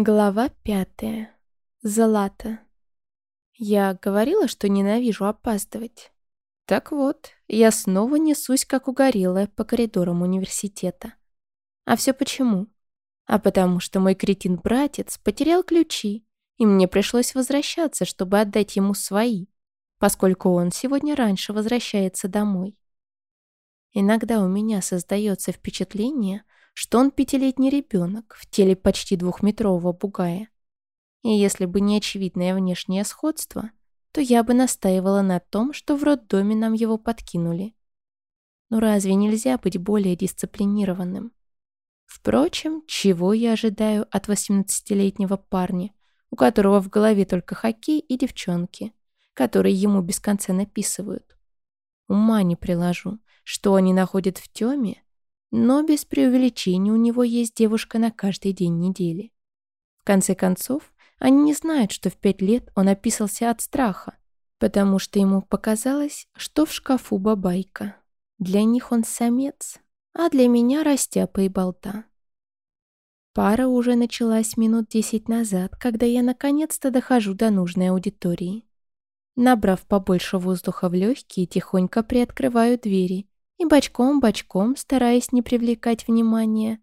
Глава пятая. Злата. Я говорила, что ненавижу опаздывать. Так вот, я снова несусь, как угорелая, по коридорам университета. А все почему? А потому что мой кретин-братец потерял ключи, и мне пришлось возвращаться, чтобы отдать ему свои, поскольку он сегодня раньше возвращается домой. Иногда у меня создается впечатление, что он пятилетний ребенок в теле почти двухметрового бугая. И если бы не очевидное внешнее сходство, то я бы настаивала на том, что в роддоме нам его подкинули. Но разве нельзя быть более дисциплинированным? Впрочем, чего я ожидаю от 18-летнего парня, у которого в голове только хоккей и девчонки, которые ему без конца написывают? Ума не приложу, что они находят в Тёме, но без преувеличения у него есть девушка на каждый день недели. В конце концов, они не знают, что в пять лет он описался от страха, потому что ему показалось, что в шкафу бабайка. Для них он самец, а для меня растяпа и болта. Пара уже началась минут десять назад, когда я наконец-то дохожу до нужной аудитории. Набрав побольше воздуха в легкие, тихонько приоткрываю двери и бочком-бочком, стараясь не привлекать внимания,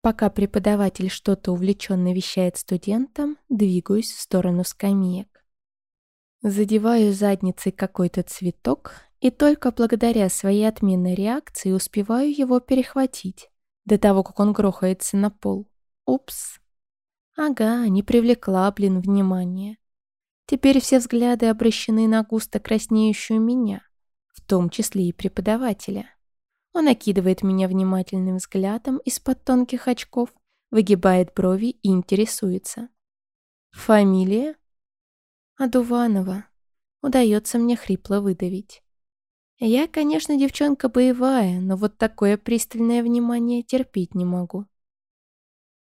пока преподаватель что-то увлеченно вещает студентам, двигаюсь в сторону скамеек. Задеваю задницей какой-то цветок и только благодаря своей отменной реакции успеваю его перехватить до того, как он грохается на пол. Упс. Ага, не привлекла, блин, внимания. Теперь все взгляды обращены на густо краснеющую меня том числе и преподавателя. Он окидывает меня внимательным взглядом из-под тонких очков, выгибает брови и интересуется. «Фамилия?» «Адуванова». Удается мне хрипло выдавить. Я, конечно, девчонка боевая, но вот такое пристальное внимание терпеть не могу.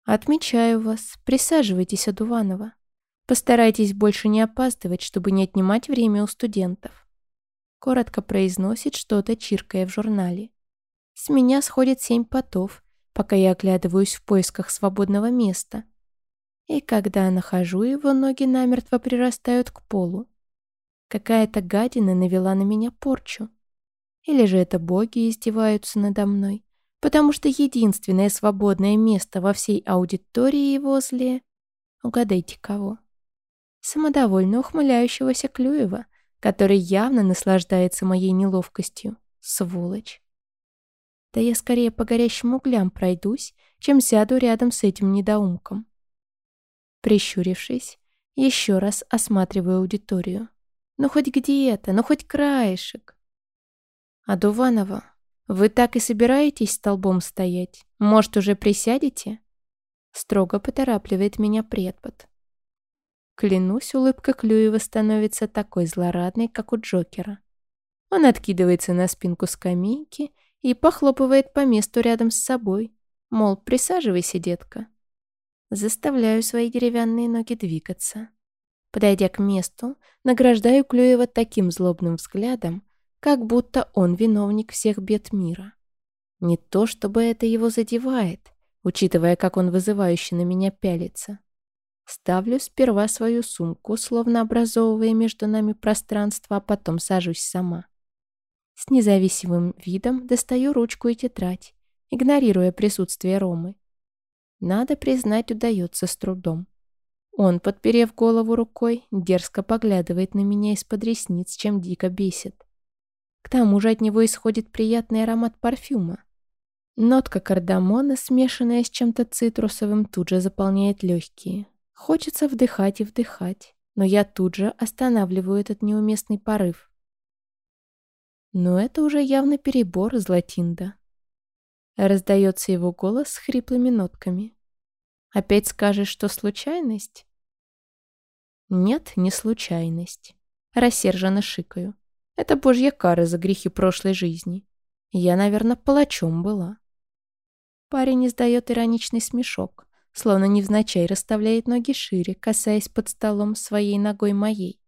Отмечаю вас. Присаживайтесь, Адуванова. Постарайтесь больше не опаздывать, чтобы не отнимать время у студентов коротко произносит что-то, чиркая в журнале. С меня сходит семь потов, пока я оглядываюсь в поисках свободного места. И когда нахожу его, ноги намертво прирастают к полу. Какая-то гадина навела на меня порчу. Или же это боги издеваются надо мной, потому что единственное свободное место во всей аудитории возле... Угадайте, кого? Самодовольно ухмыляющегося Клюева — который явно наслаждается моей неловкостью. Сволочь. Да я скорее по горящим углям пройдусь, чем сяду рядом с этим недоумком. Прищурившись, еще раз осматриваю аудиторию. Ну хоть где это, ну хоть краешек. Адуванова, вы так и собираетесь столбом стоять? Может, уже присядете? Строго поторапливает меня предпод. Клянусь, улыбка Клюева становится такой злорадной, как у Джокера. Он откидывается на спинку скамейки и похлопывает по месту рядом с собой. Мол, присаживайся, детка. Заставляю свои деревянные ноги двигаться. Подойдя к месту, награждаю Клюева таким злобным взглядом, как будто он виновник всех бед мира. Не то чтобы это его задевает, учитывая, как он вызывающе на меня пялится. Ставлю сперва свою сумку, словно образовывая между нами пространство, а потом сажусь сама. С независимым видом достаю ручку и тетрадь, игнорируя присутствие Ромы. Надо признать, удается с трудом. Он, подперев голову рукой, дерзко поглядывает на меня из-под ресниц, чем дико бесит. К тому же от него исходит приятный аромат парфюма. Нотка кардамона, смешанная с чем-то цитрусовым, тут же заполняет легкие. Хочется вдыхать и вдыхать, но я тут же останавливаю этот неуместный порыв. Но это уже явно перебор, Златинда. Раздается его голос с хриплыми нотками. Опять скажешь, что случайность? Нет, не случайность. Рассерженно шикаю. Это божья кара за грехи прошлой жизни. Я, наверное, палачом была. Парень издает ироничный смешок словно невзначай расставляет ноги шире, касаясь под столом своей ногой моей.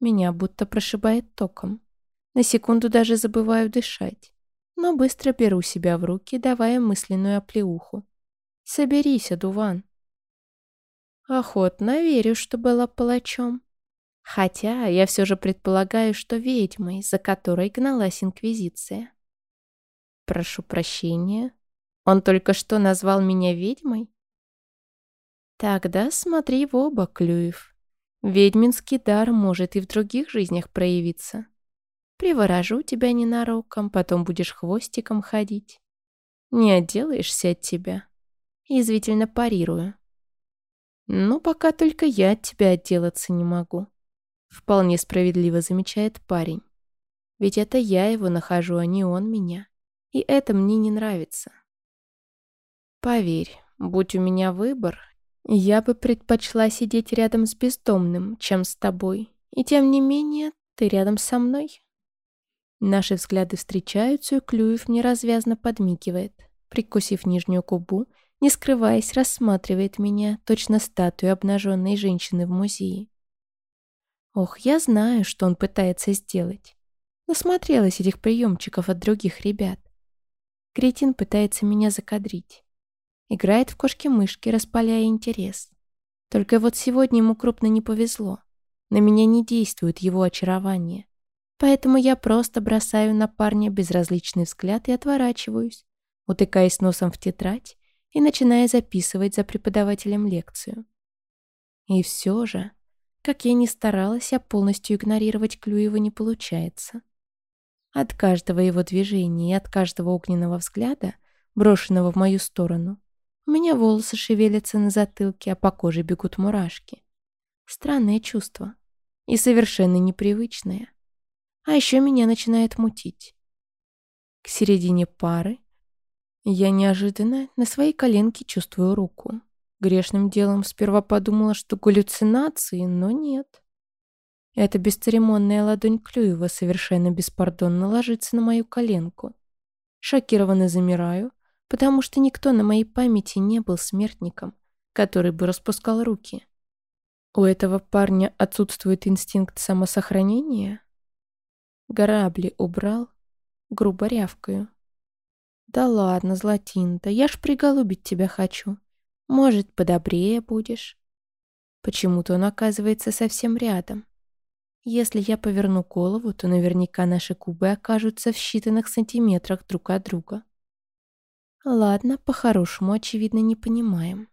Меня будто прошибает током. На секунду даже забываю дышать, но быстро беру себя в руки, давая мысленную оплеуху. «Соберись, одуван!» Охотно верю, что была палачом. Хотя я все же предполагаю, что ведьмой, за которой гналась Инквизиция. Прошу прощения. Он только что назвал меня ведьмой? Тогда смотри в оба, Клюев. Ведьминский дар может и в других жизнях проявиться. Приворожу тебя ненароком, потом будешь хвостиком ходить. Не отделаешься от тебя. Язвительно парирую. Ну, пока только я от тебя отделаться не могу. Вполне справедливо замечает парень. Ведь это я его нахожу, а не он меня. И это мне не нравится. Поверь, будь у меня выбор, я бы предпочла сидеть рядом с бездомным, чем с тобой. И тем не менее, ты рядом со мной. Наши взгляды встречаются, и Клюев мне развязно подмигивает. Прикусив нижнюю губу, не скрываясь, рассматривает меня, точно статую обнаженной женщины в музее. Ох, я знаю, что он пытается сделать. Насмотрелась этих приемчиков от других ребят. Кретин пытается меня закадрить. Играет в кошки-мышки, распаляя интерес. Только вот сегодня ему крупно не повезло. На меня не действует его очарование. Поэтому я просто бросаю на парня безразличный взгляд и отворачиваюсь, утыкаясь носом в тетрадь и начиная записывать за преподавателем лекцию. И все же, как я ни старалась, а полностью игнорировать Клюева не получается. От каждого его движения и от каждого огненного взгляда, брошенного в мою сторону, у меня волосы шевелятся на затылке, а по коже бегут мурашки. Странное чувство. И совершенно непривычное. А еще меня начинает мутить. К середине пары я неожиданно на своей коленке чувствую руку. Грешным делом сперва подумала, что галлюцинации, но нет. Эта бесцеремонная ладонь Клюева совершенно беспардонно ложится на мою коленку. Шокированно замираю, потому что никто на моей памяти не был смертником, который бы распускал руки. У этого парня отсутствует инстинкт самосохранения? Грабли убрал, грубо рявкаю. Да ладно, Златинта, я ж приголубить тебя хочу. Может, подобрее будешь. Почему-то он оказывается совсем рядом. Если я поверну голову, то наверняка наши кубы окажутся в считанных сантиметрах друг от друга. Ладно, по-хорошему, очевидно, не понимаем.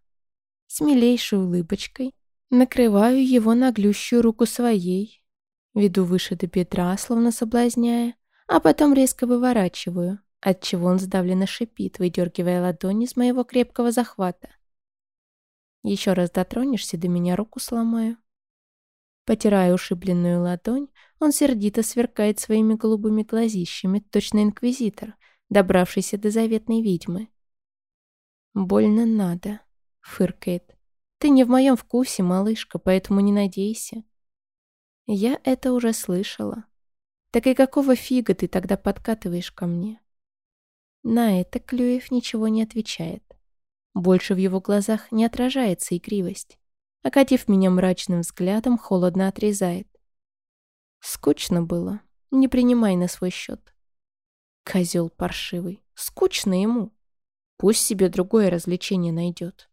С милейшей улыбочкой накрываю его наглющую руку своей, Веду выше до бедра, словно соблазняя, а потом резко выворачиваю, отчего он сдавленно шипит, выдергивая ладони из моего крепкого захвата. Еще раз дотронешься до меня, руку сломаю. Потирая ушибленную ладонь, он сердито сверкает своими голубыми глазищами, точно инквизитор, добравшийся до заветной ведьмы. «Больно надо», — фыркает. «Ты не в моем вкусе, малышка, поэтому не надейся. Я это уже слышала. Так и какого фига ты тогда подкатываешь ко мне? На это Клюев ничего не отвечает. Больше в его глазах не отражается игривость. Окатив меня мрачным взглядом, холодно отрезает. Скучно было. Не принимай на свой счет. Козел паршивый. Скучно ему. Пусть себе другое развлечение найдет.